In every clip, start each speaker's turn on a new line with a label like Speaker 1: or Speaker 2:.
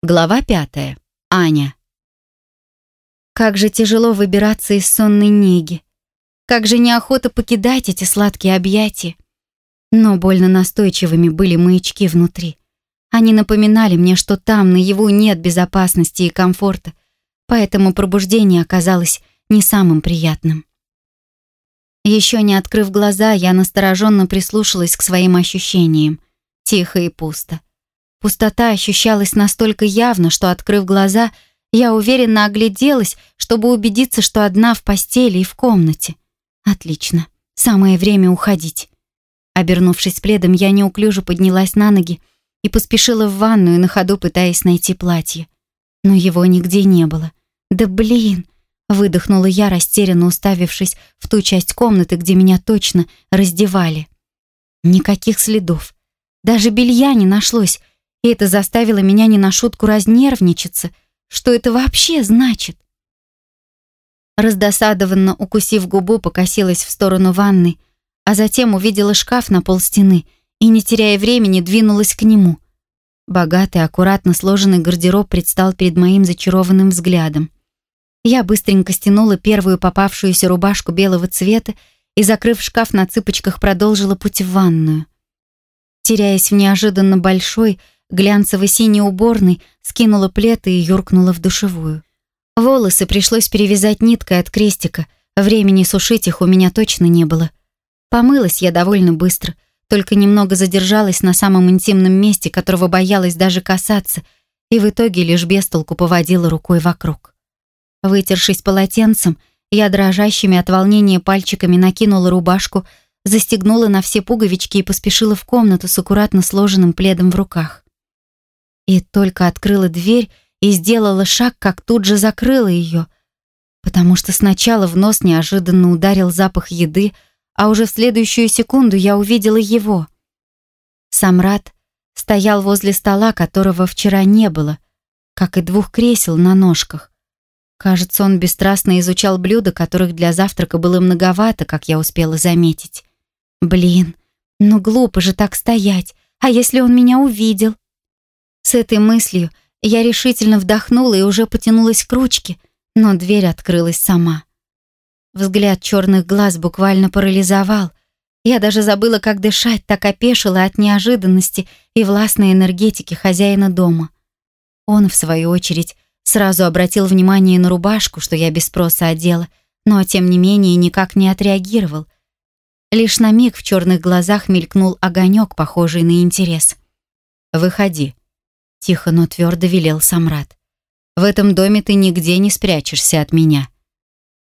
Speaker 1: Глава пятая. Аня. Как же тяжело выбираться из сонной неги. Как же неохота покидать эти сладкие объятия. Но больно настойчивыми были маячки внутри. Они напоминали мне, что там, наяву, нет безопасности и комфорта, поэтому пробуждение оказалось не самым приятным. Еще не открыв глаза, я настороженно прислушалась к своим ощущениям. Тихо и пусто. Пустота ощущалась настолько явно, что, открыв глаза, я уверенно огляделась, чтобы убедиться, что одна в постели и в комнате. Отлично. Самое время уходить. Обернувшись пледом, я неуклюже поднялась на ноги и поспешила в ванную, на ходу пытаясь найти платье. Но его нигде не было. «Да блин!» — выдохнула я, растерянно уставившись в ту часть комнаты, где меня точно раздевали. Никаких следов. Даже белья не нашлось, и это заставило меня не на шутку разнервничаться. Что это вообще значит? Раздосадованно укусив губу, покосилась в сторону ванны, а затем увидела шкаф на полстены и, не теряя времени, двинулась к нему. Богатый, аккуратно сложенный гардероб предстал перед моим зачарованным взглядом. Я быстренько стянула первую попавшуюся рубашку белого цвета и, закрыв шкаф на цыпочках, продолжила путь в ванную. Теряясь в неожиданно большой, глянцево-синей уборной, скинула плед и юркнула в душевую. Волосы пришлось перевязать ниткой от крестика, времени сушить их у меня точно не было. Помылась я довольно быстро, только немного задержалась на самом интимном месте, которого боялась даже касаться, и в итоге лишь без толку поводила рукой вокруг. Вытершись полотенцем, я дрожащими от волнения пальчиками накинула рубашку, застегнула на все пуговички и поспешила в комнату с аккуратно сложенным пледом в руках. И только открыла дверь и сделала шаг, как тут же закрыла ее, потому что сначала в нос неожиданно ударил запах еды, а уже в следующую секунду я увидела его. Самрад стоял возле стола, которого вчера не было, как и двух кресел на ножках. Кажется, он бесстрастно изучал блюда, которых для завтрака было многовато, как я успела заметить. Блин, ну глупо же так стоять, а если он меня увидел? С этой мыслью я решительно вдохнула и уже потянулась к ручке, но дверь открылась сама. Взгляд черных глаз буквально парализовал. Я даже забыла, как дышать, так опешила от неожиданности и властной энергетики хозяина дома. Он, в свою очередь, сразу обратил внимание на рубашку, что я без спроса одела, но, тем не менее, никак не отреагировал. Лишь на миг в черных глазах мелькнул огонек, похожий на интерес. «Выходи», Тихо, но твердо велел Самрат. «В этом доме ты нигде не спрячешься от меня».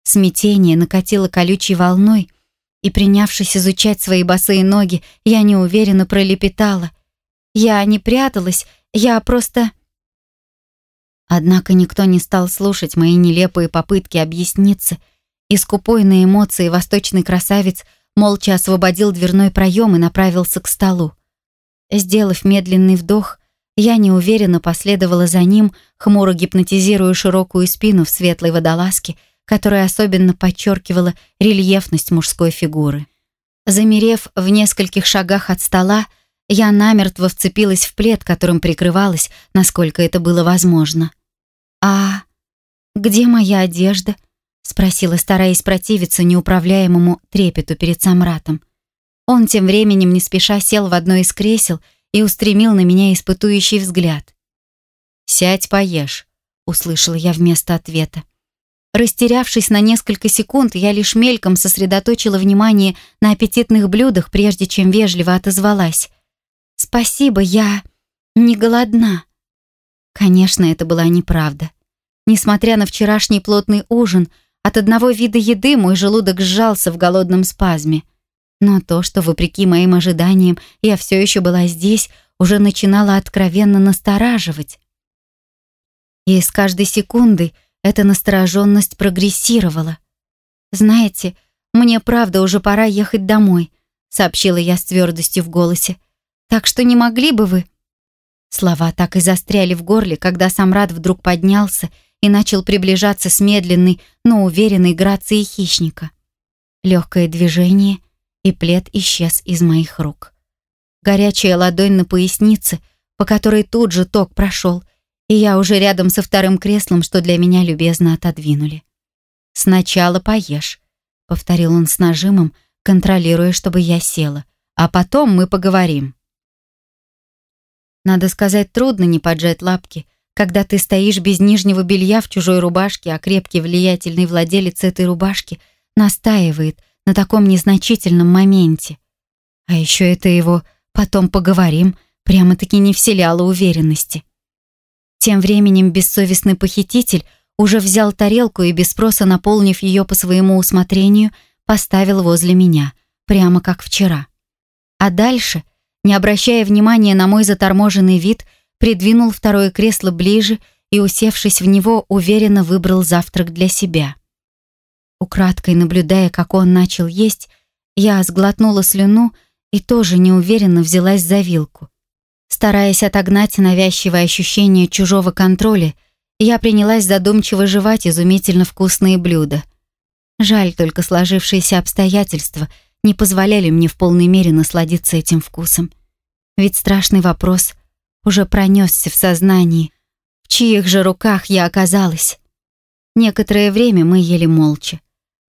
Speaker 1: Смятение накатило колючей волной, и, принявшись изучать свои босые ноги, я неуверенно пролепетала. «Я не пряталась, я просто...» Однако никто не стал слушать мои нелепые попытки объясниться, и скупой на эмоции восточный красавец молча освободил дверной проем и направился к столу. Сделав медленный вдох, я неуверенно последовала за ним, хмуро гипнотизируя широкую спину в светлой водолазке, которая особенно подчеркивала рельефность мужской фигуры. Замерев в нескольких шагах от стола, я намертво вцепилась в плед, которым прикрывалась, насколько это было возможно. «А где моя одежда?» — спросила, стараясь противиться неуправляемому трепету перед Самратом. Он тем временем не спеша сел в одно из кресел и устремил на меня испытующий взгляд. «Сядь, поешь», — услышала я вместо ответа. Растерявшись на несколько секунд, я лишь мельком сосредоточила внимание на аппетитных блюдах, прежде чем вежливо отозвалась. «Спасибо, я не голодна». Конечно, это была неправда. Несмотря на вчерашний плотный ужин, от одного вида еды мой желудок сжался в голодном спазме — но то, что, вопреки моим ожиданиям, я все еще была здесь, уже начинало откровенно настораживать. И с каждой секундой эта настороженность прогрессировала. «Знаете, мне правда уже пора ехать домой», сообщила я с твердостью в голосе. «Так что не могли бы вы...» Слова так и застряли в горле, когда Самрад вдруг поднялся и начал приближаться с медленной, но уверенной грацией хищника. Легкое движение, и плед исчез из моих рук. Горячая ладонь на пояснице, по которой тут же ток прошел, и я уже рядом со вторым креслом, что для меня любезно отодвинули. «Сначала поешь», — повторил он с нажимом, контролируя, чтобы я села, «а потом мы поговорим». Надо сказать, трудно не поджать лапки, когда ты стоишь без нижнего белья в чужой рубашке, а крепкий влиятельный владелец этой рубашки настаивает на таком незначительном моменте. А еще это его «потом поговорим» прямо-таки не вселяло уверенности. Тем временем бессовестный похититель уже взял тарелку и, без спроса наполнив ее по своему усмотрению, поставил возле меня, прямо как вчера. А дальше, не обращая внимания на мой заторможенный вид, придвинул второе кресло ближе и, усевшись в него, уверенно выбрал завтрак для себя. Украдкой наблюдая, как он начал есть, я сглотнула слюну и тоже неуверенно взялась за вилку. Стараясь отогнать навязчивое ощущение чужого контроля, я принялась задумчиво жевать изумительно вкусные блюда. Жаль только сложившиеся обстоятельства не позволяли мне в полной мере насладиться этим вкусом. Ведь страшный вопрос уже пронесся в сознании. В чьих же руках я оказалась? Некоторое время мы ели молча.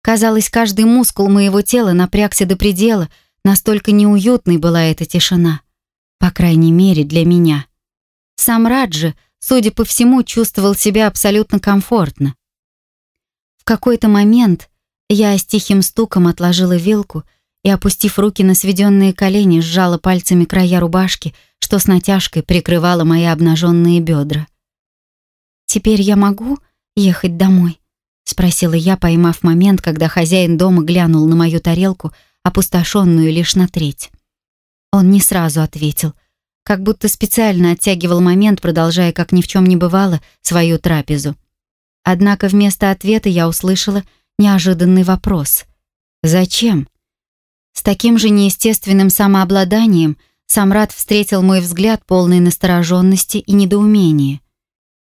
Speaker 1: Казалось, каждый мускул моего тела напрягся до предела, настолько неуютной была эта тишина. По крайней мере, для меня. Сам Раджи, судя по всему, чувствовал себя абсолютно комфортно. В какой-то момент я с тихим стуком отложила вилку и, опустив руки на сведенные колени, сжала пальцами края рубашки, что с натяжкой прикрывала мои обнаженные бедра. «Теперь я могу ехать домой?» — спросила я, поймав момент, когда хозяин дома глянул на мою тарелку, опустошенную лишь на треть. Он не сразу ответил, как будто специально оттягивал момент, продолжая, как ни в чем не бывало, свою трапезу. Однако вместо ответа я услышала неожиданный вопрос. «Зачем?» С таким же неестественным самообладанием Самрад встретил мой взгляд полной настороженности и недоумения.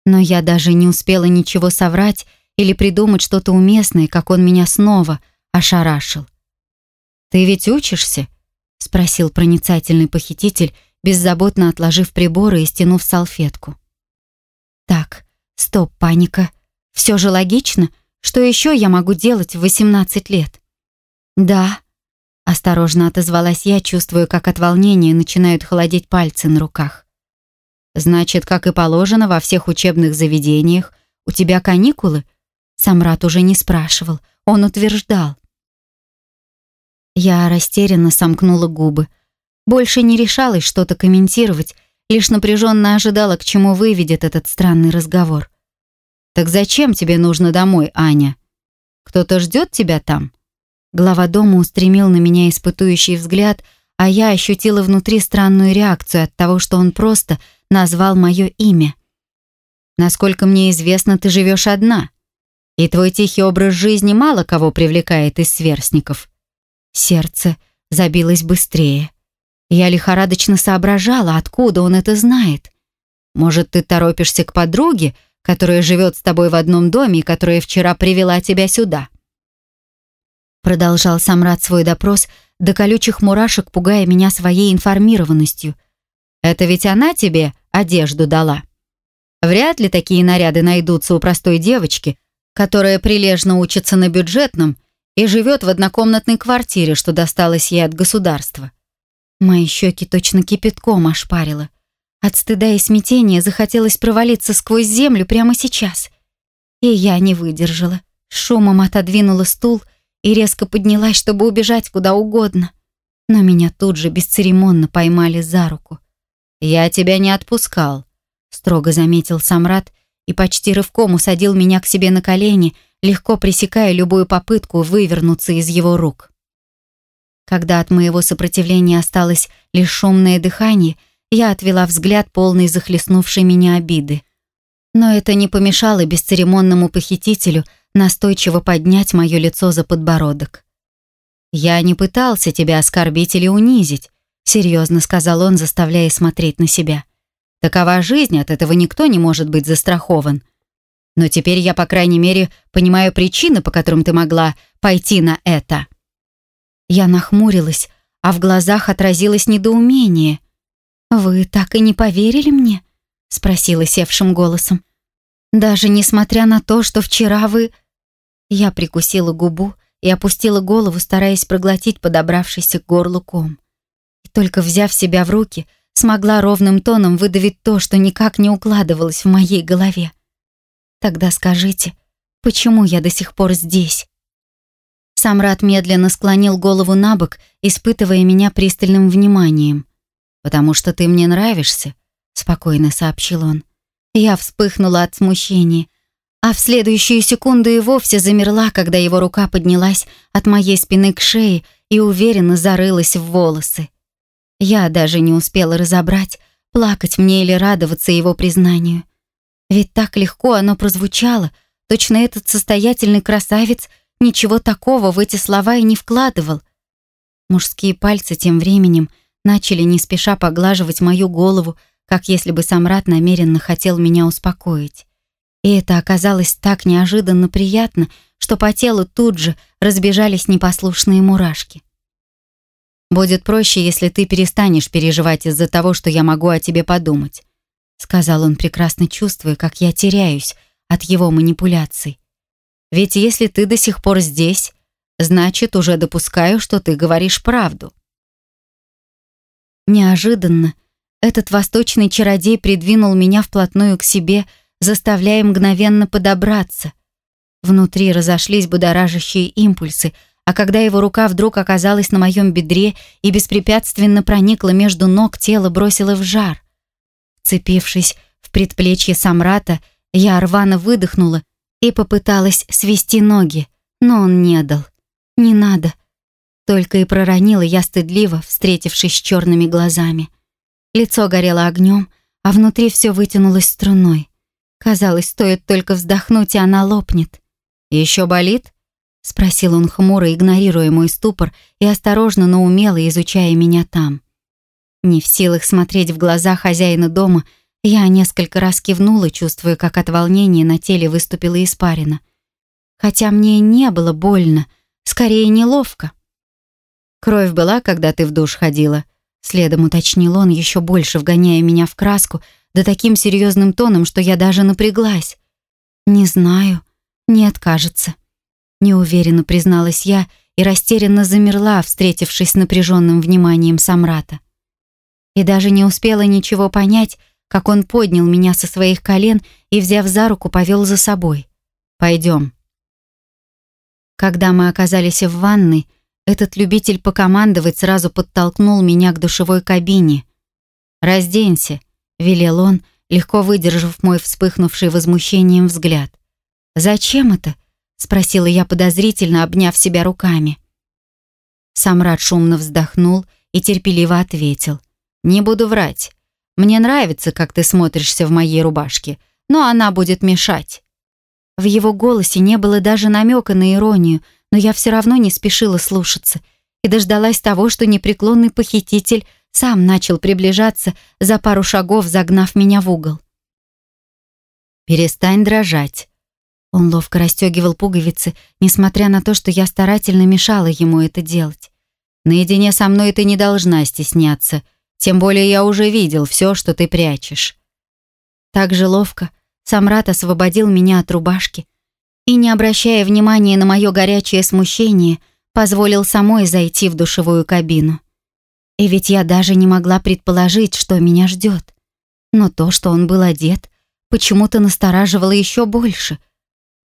Speaker 1: Но я даже не успела ничего соврать или придумать что-то уместное, как он меня снова ошарашил. «Ты ведь учишься?» — спросил проницательный похититель, беззаботно отложив приборы и стянув салфетку. «Так, стоп, паника. Все же логично. Что еще я могу делать в 18 лет?» «Да», — осторожно отозвалась я, чувствуя, как от волнения начинают холодеть пальцы на руках. «Значит, как и положено во всех учебных заведениях, у тебя каникулы?» Самрат уже не спрашивал, он утверждал. Я растерянно сомкнула губы. Больше не решалась что-то комментировать, лишь напряженно ожидала, к чему выведет этот странный разговор. «Так зачем тебе нужно домой, Аня? Кто-то ждет тебя там?» Глава дома устремил на меня испытующий взгляд, а я ощутила внутри странную реакцию от того, что он просто назвал мое имя. «Насколько мне известно, ты живешь одна, и твой тихий образ жизни мало кого привлекает из сверстников». Сердце забилось быстрее. Я лихорадочно соображала, откуда он это знает. Может, ты торопишься к подруге, которая живет с тобой в одном доме и которая вчера привела тебя сюда?» Продолжал Самрад свой допрос, до колючих мурашек пугая меня своей информированностью. «Это ведь она тебе одежду дала?» Вряд ли такие наряды найдутся у простой девочки, которая прилежно учится на бюджетном и живет в однокомнатной квартире, что досталось ей от государства. Мои щеки точно кипятком ошпарило. От стыда и смятения захотелось провалиться сквозь землю прямо сейчас. И я не выдержала. Шумом отодвинула стул и резко поднялась, чтобы убежать куда угодно. Но меня тут же бесцеремонно поймали за руку. «Я тебя не отпускал», — строго заметил Самрат и почти рывком усадил меня к себе на колени — легко пресекая любую попытку вывернуться из его рук. Когда от моего сопротивления осталось лишь шумное дыхание, я отвела взгляд полный захлестнувшей меня обиды. Но это не помешало бесцеремонному похитителю настойчиво поднять мое лицо за подбородок. «Я не пытался тебя оскорбить или унизить», серьезно сказал он, заставляя смотреть на себя. «Такова жизнь, от этого никто не может быть застрахован. Но теперь я, по крайней мере, понимаю причины, по которым ты могла пойти на это». Я нахмурилась, а в глазах отразилось недоумение. «Вы так и не поверили мне?» — спросила севшим голосом. «Даже несмотря на то, что вчера вы...» Я прикусила губу и опустила голову, стараясь проглотить подобравшийся к горлу ком. И только взяв себя в руки, смогла ровным тоном выдавить то, что никак не укладывалось в моей голове. «Тогда скажите, почему я до сих пор здесь?» Самрад медленно склонил голову на бок, испытывая меня пристальным вниманием. «Потому что ты мне нравишься», — спокойно сообщил он. Я вспыхнула от смущения, а в следующую секунду и вовсе замерла, когда его рука поднялась от моей спины к шее и уверенно зарылась в волосы. Я даже не успела разобрать, плакать мне или радоваться его признанию. Ведь так легко оно прозвучало, точно этот состоятельный красавец — ничего такого в эти слова и не вкладывал. Мужские пальцы тем временем начали не спеша поглаживать мою голову, как если бы Самрат намеренно хотел меня успокоить. И это оказалось так неожиданно приятно, что по телу тут же разбежались непослушные мурашки. «Будет проще, если ты перестанешь переживать из-за того, что я могу о тебе подумать», сказал он, прекрасно чувствуя, как я теряюсь от его манипуляций. Ведь если ты до сих пор здесь, значит, уже допускаю, что ты говоришь правду. Неожиданно этот восточный чародей придвинул меня вплотную к себе, заставляя мгновенно подобраться. Внутри разошлись будоражащие импульсы, а когда его рука вдруг оказалась на моем бедре и беспрепятственно проникла между ног, тело бросило в жар. Цепившись в предплечье Самрата, я рвано выдохнула и попыталась свести ноги, но он не дал. «Не надо». Только и проронила я стыдливо, встретившись с черными глазами. Лицо горело огнем, а внутри все вытянулось струной. Казалось, стоит только вздохнуть, и она лопнет. «Еще болит?» — спросил он хмуро, игнорируя мой ступор и осторожно, но умело изучая меня там. Не в силах смотреть в глаза хозяина дома, я несколько раз кивнула, чувствуя, как от волнения на теле выступила испарина. Хотя мне не было больно, скорее неловко. «Кровь была, когда ты в душ ходила?» Следом уточнил он, еще больше вгоняя меня в краску, да таким серьезным тоном, что я даже напряглась. «Не знаю. Нет, кажется». Неуверенно призналась я и растерянно замерла, встретившись с напряженным вниманием Самрата. И даже не успела ничего понять, как он поднял меня со своих колен и, взяв за руку, повел за собой. «Пойдем». Когда мы оказались в ванной, этот любитель покомандовать сразу подтолкнул меня к душевой кабине. «Разденься», — велел он, легко выдержав мой вспыхнувший возмущением взгляд. «Зачем это?» — спросила я подозрительно, обняв себя руками. Самрад шумно вздохнул и терпеливо ответил. «Не буду врать. Мне нравится, как ты смотришься в моей рубашке, но она будет мешать». В его голосе не было даже намека на иронию, но я все равно не спешила слушаться и дождалась того, что непреклонный похититель сам начал приближаться, за пару шагов загнав меня в угол. «Перестань дрожать». Он ловко расстегивал пуговицы, несмотря на то, что я старательно мешала ему это делать. «Наедине со мной ты не должна стесняться», тем более я уже видел все, что ты прячешь». Так же ловко Самрат освободил меня от рубашки и, не обращая внимания на мое горячее смущение, позволил самой зайти в душевую кабину. И ведь я даже не могла предположить, что меня ждет. Но то, что он был одет, почему-то настораживало еще больше.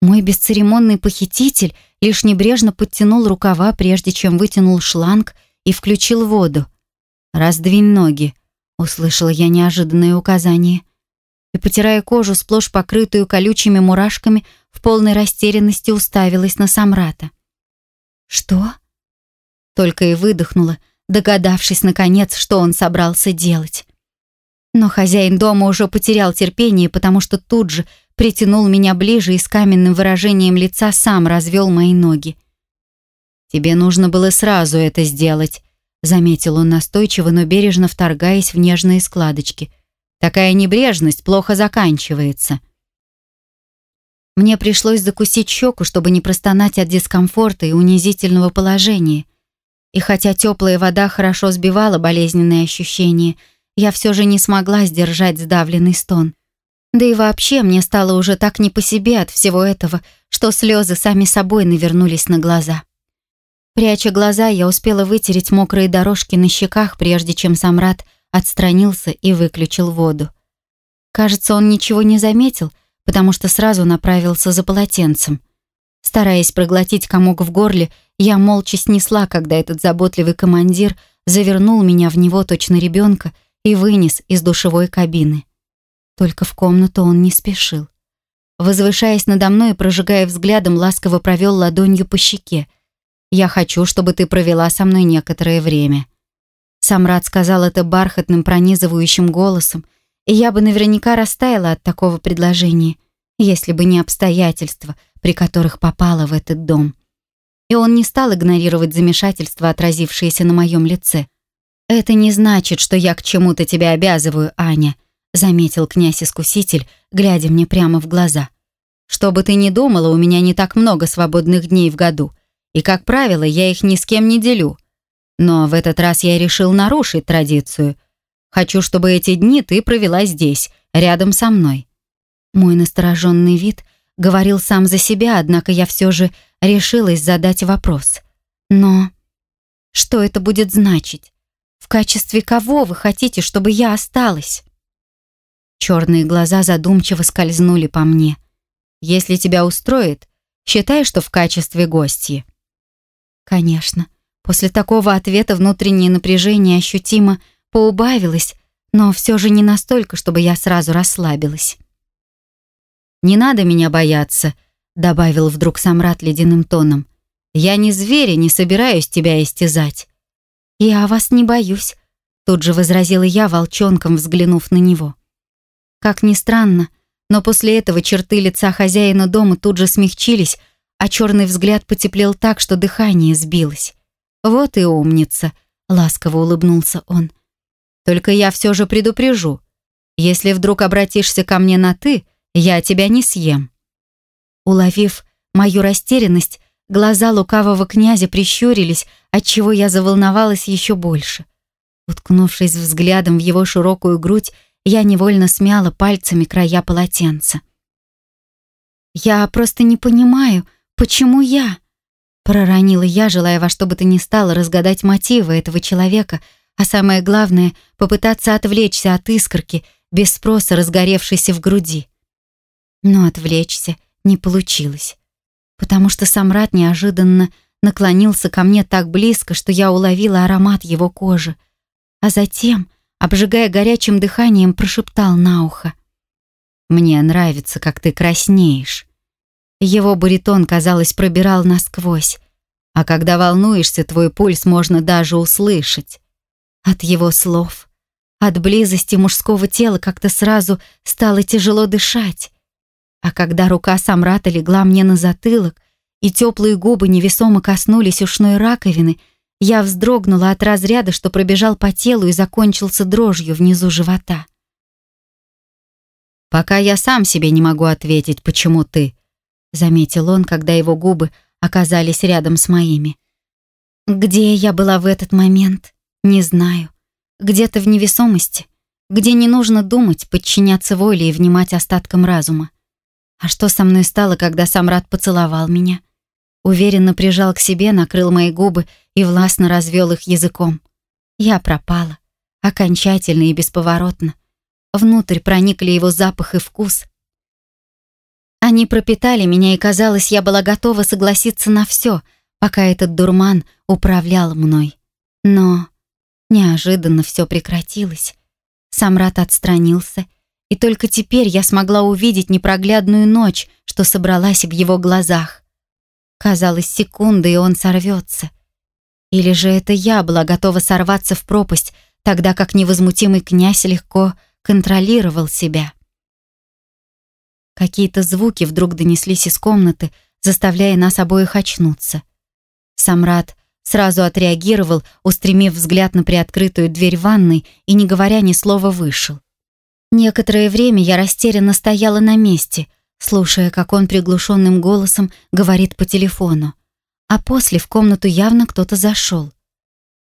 Speaker 1: Мой бесцеремонный похититель лишь небрежно подтянул рукава, прежде чем вытянул шланг и включил воду. «Раздвинь ноги», — услышала я неожиданное указание. И, потирая кожу, сплошь покрытую колючими мурашками, в полной растерянности уставилась на Самрата. «Что?» Только и выдохнула, догадавшись, наконец, что он собрался делать. Но хозяин дома уже потерял терпение, потому что тут же притянул меня ближе и с каменным выражением лица сам развел мои ноги. «Тебе нужно было сразу это сделать», Заметил он настойчиво, но бережно вторгаясь в нежные складочки. Такая небрежность плохо заканчивается. Мне пришлось закусить щеку, чтобы не простонать от дискомфорта и унизительного положения. И хотя теплая вода хорошо сбивала болезненные ощущения, я все же не смогла сдержать сдавленный стон. Да и вообще мне стало уже так не по себе от всего этого, что слезы сами собой навернулись на глаза. Пряча глаза, я успела вытереть мокрые дорожки на щеках, прежде чем Самрат отстранился и выключил воду. Кажется, он ничего не заметил, потому что сразу направился за полотенцем. Стараясь проглотить комок в горле, я молча снесла, когда этот заботливый командир завернул меня в него точно ребенка и вынес из душевой кабины. Только в комнату он не спешил. Возвышаясь надо мной и прожигая взглядом, ласково провел ладонью по щеке. «Я хочу, чтобы ты провела со мной некоторое время». Самрад сказал это бархатным пронизывающим голосом, и я бы наверняка растаяла от такого предложения, если бы не обстоятельства, при которых попала в этот дом. И он не стал игнорировать замешательство, отразившееся на моем лице. «Это не значит, что я к чему-то тебя обязываю, Аня», заметил князь-искуситель, глядя мне прямо в глаза. «Что бы ты ни думала, у меня не так много свободных дней в году, и, как правило, я их ни с кем не делю. Но в этот раз я решил нарушить традицию. Хочу, чтобы эти дни ты провела здесь, рядом со мной». Мой настороженный вид говорил сам за себя, однако я все же решилась задать вопрос. «Но что это будет значить? В качестве кого вы хотите, чтобы я осталась?» Черные глаза задумчиво скользнули по мне. «Если тебя устроит, считай, что в качестве гостьи». Конечно, после такого ответа внутреннее напряжение ощутимо поубавилось, но все же не настолько, чтобы я сразу расслабилась. «Не надо меня бояться», — добавил вдруг Самрат ледяным тоном. «Я не зверь не собираюсь тебя истязать». «Я вас не боюсь», — тут же возразила я волчонком, взглянув на него. Как ни странно, но после этого черты лица хозяина дома тут же смягчились, а черный взгляд потеплел так, что дыхание сбилось. «Вот и умница», — ласково улыбнулся он. «Только я все же предупрежу. Если вдруг обратишься ко мне на «ты», я тебя не съем». Уловив мою растерянность, глаза лукавого князя прищурились, отчего я заволновалась еще больше. Уткнувшись взглядом в его широкую грудь, я невольно смяла пальцами края полотенца. «Я просто не понимаю, почему я?» Проронила я, желая во что бы то ни стало разгадать мотивы этого человека, а самое главное — попытаться отвлечься от искорки, без спроса разгоревшейся в груди. Но отвлечься не получилось, потому что Самрат неожиданно наклонился ко мне так близко, что я уловила аромат его кожи, а затем — обжигая горячим дыханием, прошептал на ухо. «Мне нравится, как ты краснеешь». Его баритон, казалось, пробирал насквозь, а когда волнуешься, твой пульс можно даже услышать. От его слов, от близости мужского тела как-то сразу стало тяжело дышать. А когда рука Самрата легла мне на затылок, и теплые губы невесомо коснулись ушной раковины, я вздрогнула от разряда, что пробежал по телу и закончился дрожью внизу живота. «Пока я сам себе не могу ответить, почему ты», заметил он, когда его губы оказались рядом с моими. Где я была в этот момент, не знаю. Где-то в невесомости, где не нужно думать, подчиняться воле и внимать остаткам разума. А что со мной стало, когда Самрад поцеловал меня? Уверенно прижал к себе, накрыл мои губы и властно развел их языком. Я пропала. Окончательно и бесповоротно. Внутрь проникли его запах и вкус. Они пропитали меня, и казалось, я была готова согласиться на все, пока этот дурман управлял мной. Но неожиданно все прекратилось. Самрат отстранился, и только теперь я смогла увидеть непроглядную ночь, что собралась в его глазах. Казалось, секунды, и он сорвется. Или же это я была готова сорваться в пропасть, тогда как невозмутимый князь легко контролировал себя. Какие-то звуки вдруг донеслись из комнаты, заставляя нас обоих очнуться. Самрад сразу отреагировал, устремив взгляд на приоткрытую дверь ванной и, не говоря ни слова, вышел. Некоторое время я растерянно стояла на месте — слушая, как он приглушенным голосом говорит по телефону. А после в комнату явно кто-то зашел.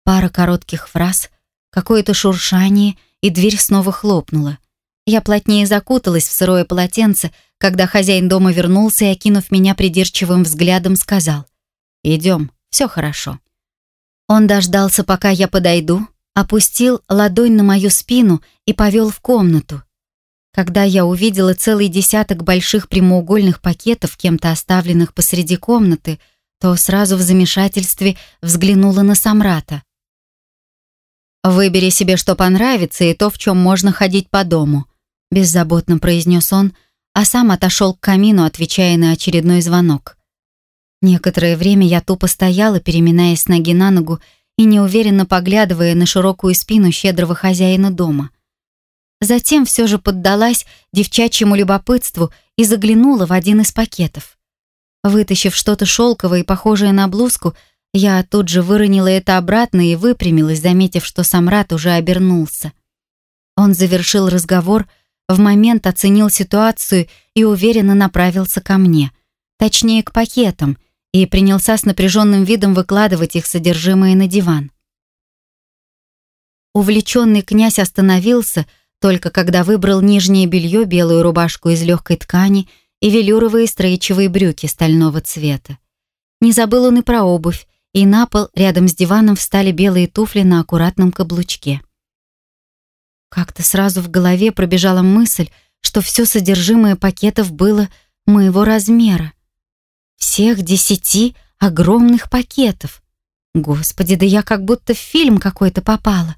Speaker 1: Пара коротких фраз, какое-то шуршание, и дверь снова хлопнула. Я плотнее закуталась в сырое полотенце, когда хозяин дома вернулся и, окинув меня придирчивым взглядом, сказал «Идем, все хорошо». Он дождался, пока я подойду, опустил ладонь на мою спину и повел в комнату. Когда я увидела целый десяток больших прямоугольных пакетов, кем-то оставленных посреди комнаты, то сразу в замешательстве взглянула на Самрата. «Выбери себе, что понравится, и то, в чем можно ходить по дому», беззаботно произнес он, а сам отошел к камину, отвечая на очередной звонок. Некоторое время я тупо стояла, переминаясь с ноги на ногу и неуверенно поглядывая на широкую спину щедрого хозяина дома. Затем все же поддалась девчачьему любопытству и заглянула в один из пакетов. Вытащив что-то шелковое и похожее на блузку, я тут же выронила это обратно и выпрямилась, заметив, что Самрат уже обернулся. Он завершил разговор, в момент оценил ситуацию и уверенно направился ко мне, точнее к пакетам, и принялся с напряженным видом выкладывать их содержимое на диван. Увлеченный князь остановился, только когда выбрал нижнее белье, белую рубашку из легкой ткани и велюровые стрейчевые брюки стального цвета. Не забыл он и про обувь, и на пол рядом с диваном встали белые туфли на аккуратном каблучке. Как-то сразу в голове пробежала мысль, что все содержимое пакетов было моего размера. Всех десяти огромных пакетов. Господи, да я как будто в фильм какой-то попала.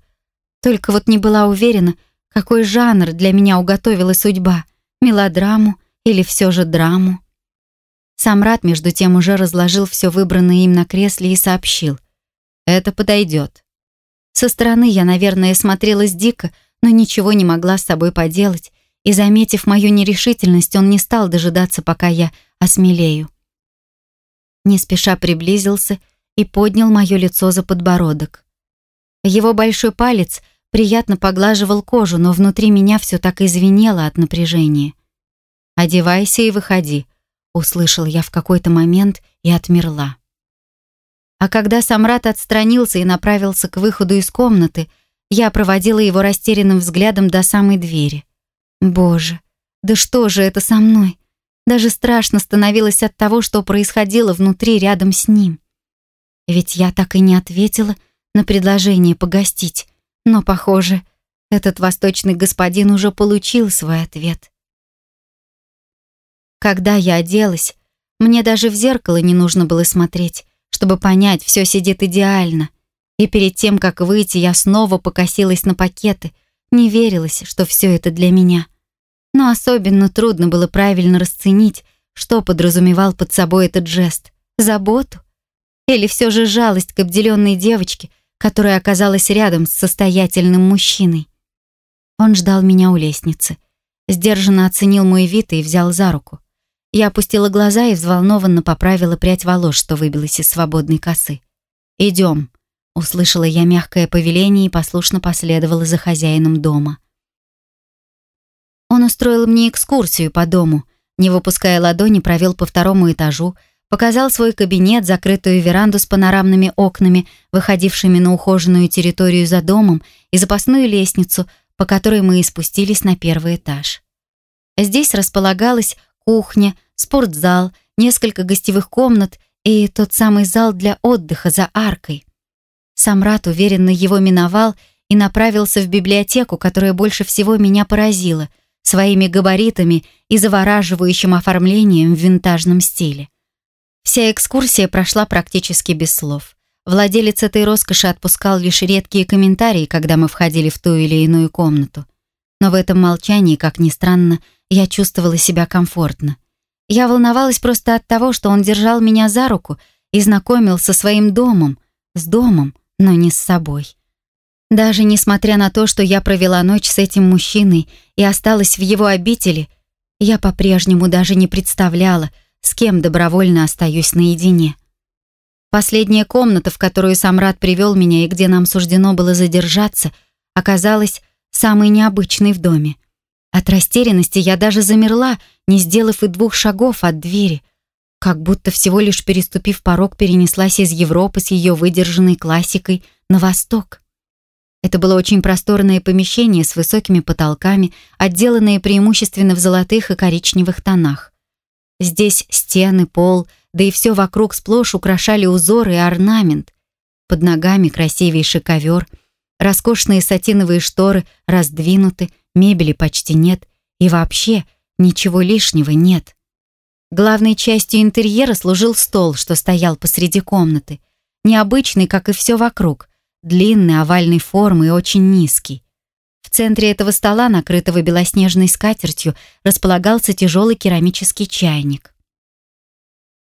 Speaker 1: Только вот не была уверена, какой жанр для меня уготовила судьба. Мелодраму или все же драму. Самрат, между тем, уже разложил все выбранное им на кресле и сообщил. «Это подойдет». Со стороны я, наверное, смотрелась дико, но ничего не могла с собой поделать, и, заметив мою нерешительность, он не стал дожидаться, пока я осмелею не спеша приблизился и поднял мое лицо за подбородок. Его большой палец приятно поглаживал кожу, но внутри меня все так и звенело от напряжения. «Одевайся и выходи», — услышал я в какой-то момент и отмерла. А когда Самрат отстранился и направился к выходу из комнаты, я проводила его растерянным взглядом до самой двери. «Боже, да что же это со мной? Даже страшно становилось от того, что происходило внутри рядом с ним. Ведь я так и не ответила на предложение погостить. Но, похоже, этот восточный господин уже получил свой ответ. Когда я оделась, мне даже в зеркало не нужно было смотреть, чтобы понять, все сидит идеально. И перед тем, как выйти, я снова покосилась на пакеты, не верилась, что все это для меня но особенно трудно было правильно расценить, что подразумевал под собой этот жест. Заботу? Или все же жалость к обделенной девочке, которая оказалась рядом с состоятельным мужчиной? Он ждал меня у лестницы. Сдержанно оценил мой вид и взял за руку. Я опустила глаза и взволнованно поправила прядь волос, что выбилась из свободной косы. «Идем», — услышала я мягкое повеление и послушно последовала за хозяином дома. Он устроил мне экскурсию по дому, не выпуская ладони, провел по второму этажу, показал свой кабинет, закрытую веранду с панорамными окнами, выходившими на ухоженную территорию за домом, и запасную лестницу, по которой мы и спустились на первый этаж. Здесь располагалась кухня, спортзал, несколько гостевых комнат и тот самый зал для отдыха за аркой. Самрат уверенно его миновал и направился в библиотеку, которая больше всего меня поразила — своими габаритами и завораживающим оформлением в винтажном стиле. Вся экскурсия прошла практически без слов. Владелец этой роскоши отпускал лишь редкие комментарии, когда мы входили в ту или иную комнату. Но в этом молчании, как ни странно, я чувствовала себя комфортно. Я волновалась просто от того, что он держал меня за руку и знакомил со своим домом, с домом, но не с собой. Даже несмотря на то, что я провела ночь с этим мужчиной и осталась в его обители, я по-прежнему даже не представляла, с кем добровольно остаюсь наедине. Последняя комната, в которую Самрад привел меня и где нам суждено было задержаться, оказалась самой необычной в доме. От растерянности я даже замерла, не сделав и двух шагов от двери, как будто всего лишь переступив порог, перенеслась из Европы с ее выдержанной классикой на восток. Это было очень просторное помещение с высокими потолками, отделанное преимущественно в золотых и коричневых тонах. Здесь стены, пол, да и все вокруг сплошь украшали узоры и орнамент. Под ногами красивейший ковер, роскошные сатиновые шторы раздвинуты, мебели почти нет, и вообще ничего лишнего нет. Главной частью интерьера служил стол, что стоял посреди комнаты. Необычный, как и все вокруг, длинный, овальной формы и очень низкий. В центре этого стола, накрытого белоснежной скатертью, располагался тяжелый керамический чайник.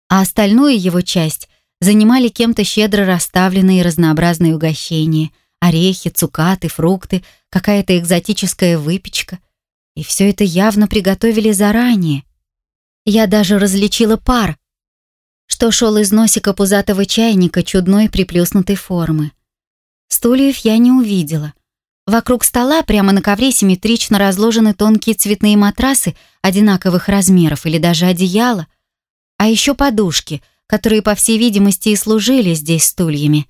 Speaker 1: А остальную его часть занимали кем-то щедро расставленные разнообразные угощения, орехи, цукаты, фрукты, какая-то экзотическая выпечка. И все это явно приготовили заранее. Я даже различила пар, что шел из носика пузатого чайника чудной приплюснутой формы. Стульев я не увидела. Вокруг стола прямо на ковре симметрично разложены тонкие цветные матрасы одинаковых размеров или даже одеяла, а еще подушки, которые, по всей видимости, и служили здесь стульями.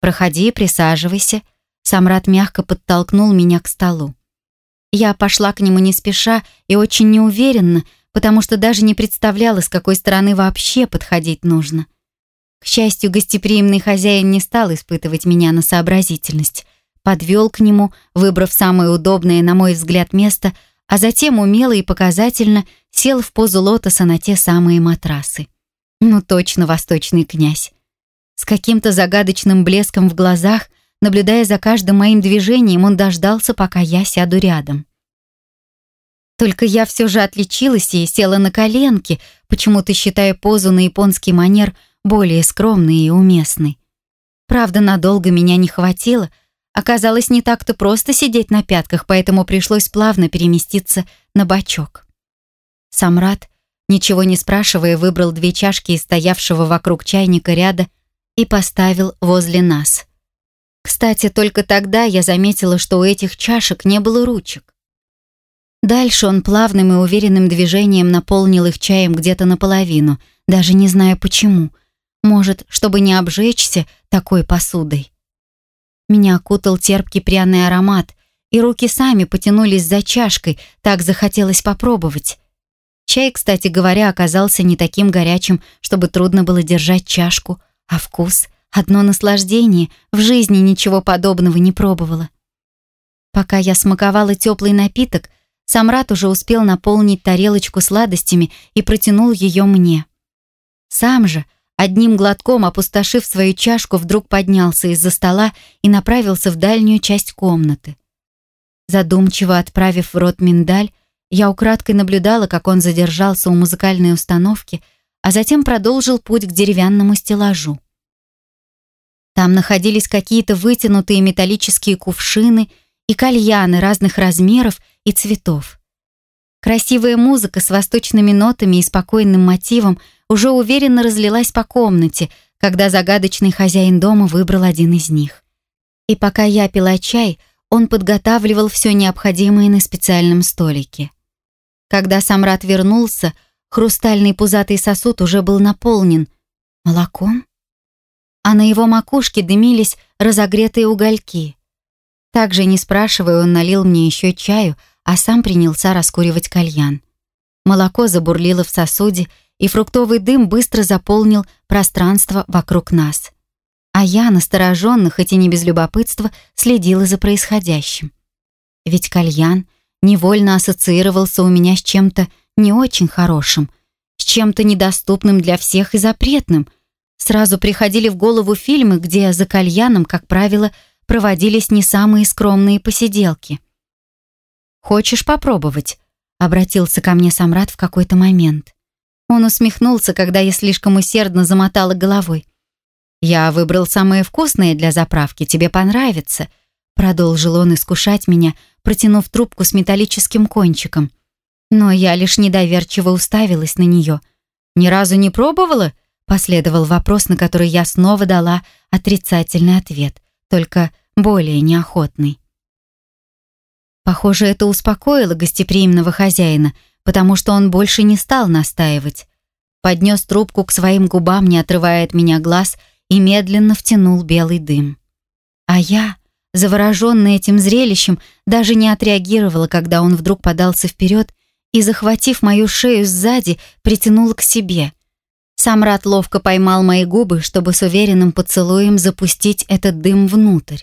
Speaker 1: «Проходи, присаживайся», — Самрат мягко подтолкнул меня к столу. Я пошла к нему не спеша и очень неуверенно, потому что даже не представляла, с какой стороны вообще подходить нужно. К счастью, гостеприимный хозяин не стал испытывать меня на сообразительность подвел к нему, выбрав самое удобное, на мой взгляд, место, а затем умело и показательно сел в позу лотоса на те самые матрасы. Ну точно восточный князь. С каким-то загадочным блеском в глазах, наблюдая за каждым моим движением, он дождался, пока я сяду рядом. Только я все же отличилась и села на коленки, почему-то считая позу на японский манер более скромной и уместной. Правда, надолго меня не хватило — Оказалось, не так-то просто сидеть на пятках, поэтому пришлось плавно переместиться на бочок. Самрад, ничего не спрашивая, выбрал две чашки из стоявшего вокруг чайника ряда и поставил возле нас. Кстати, только тогда я заметила, что у этих чашек не было ручек. Дальше он плавным и уверенным движением наполнил их чаем где-то наполовину, даже не зная почему. Может, чтобы не обжечься такой посудой. Меня окутал терпкий пряный аромат, и руки сами потянулись за чашкой, так захотелось попробовать. Чай, кстати говоря, оказался не таким горячим, чтобы трудно было держать чашку, а вкус — одно наслаждение, в жизни ничего подобного не пробовала. Пока я смаковала теплый напиток, Самрат уже успел наполнить тарелочку сладостями и протянул ее мне. Сам же, Одним глотком, опустошив свою чашку, вдруг поднялся из-за стола и направился в дальнюю часть комнаты. Задумчиво отправив в рот миндаль, я украдкой наблюдала, как он задержался у музыкальной установки, а затем продолжил путь к деревянному стеллажу. Там находились какие-то вытянутые металлические кувшины и кальяны разных размеров и цветов. Красивая музыка с восточными нотами и спокойным мотивом уже уверенно разлилась по комнате, когда загадочный хозяин дома выбрал один из них. И пока я пила чай, он подготавливал все необходимое на специальном столике. Когда Самрат вернулся, хрустальный пузатый сосуд уже был наполнен. Молоком? А на его макушке дымились разогретые угольки. Также, не спрашивая, он налил мне еще чаю, а сам принялся раскуривать кальян. Молоко забурлило в сосуде, и фруктовый дым быстро заполнил пространство вокруг нас. А я, настороженно, хоть и не без любопытства, следила за происходящим. Ведь кальян невольно ассоциировался у меня с чем-то не очень хорошим, с чем-то недоступным для всех и запретным. Сразу приходили в голову фильмы, где за кальяном, как правило, проводились не самые скромные посиделки. «Хочешь попробовать?» — обратился ко мне Самрат в какой-то момент. Он усмехнулся, когда я слишком усердно замотала головой. «Я выбрал самое вкусное для заправки, тебе понравится», продолжил он искушать меня, протянув трубку с металлическим кончиком. Но я лишь недоверчиво уставилась на нее. «Ни разу не пробовала?» Последовал вопрос, на который я снова дала отрицательный ответ, только более неохотный. Похоже, это успокоило гостеприимного хозяина, потому что он больше не стал настаивать. Поднес трубку к своим губам, не отрывая от меня глаз, и медленно втянул белый дым. А я, завороженная этим зрелищем, даже не отреагировала, когда он вдруг подался вперед и, захватив мою шею сзади, притянул к себе. Самрат ловко поймал мои губы, чтобы с уверенным поцелуем запустить этот дым внутрь.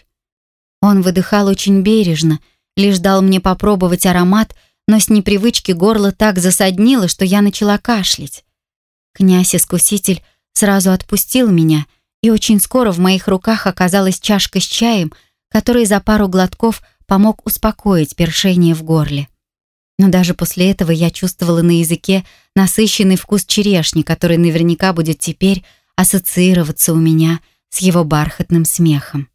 Speaker 1: Он выдыхал очень бережно, лишь дал мне попробовать аромат, но с непривычки горло так засаднило, что я начала кашлять. Князь-искуситель сразу отпустил меня, и очень скоро в моих руках оказалась чашка с чаем, который за пару глотков помог успокоить першение в горле. Но даже после этого я чувствовала на языке насыщенный вкус черешни, который наверняка будет теперь ассоциироваться у меня с его бархатным смехом.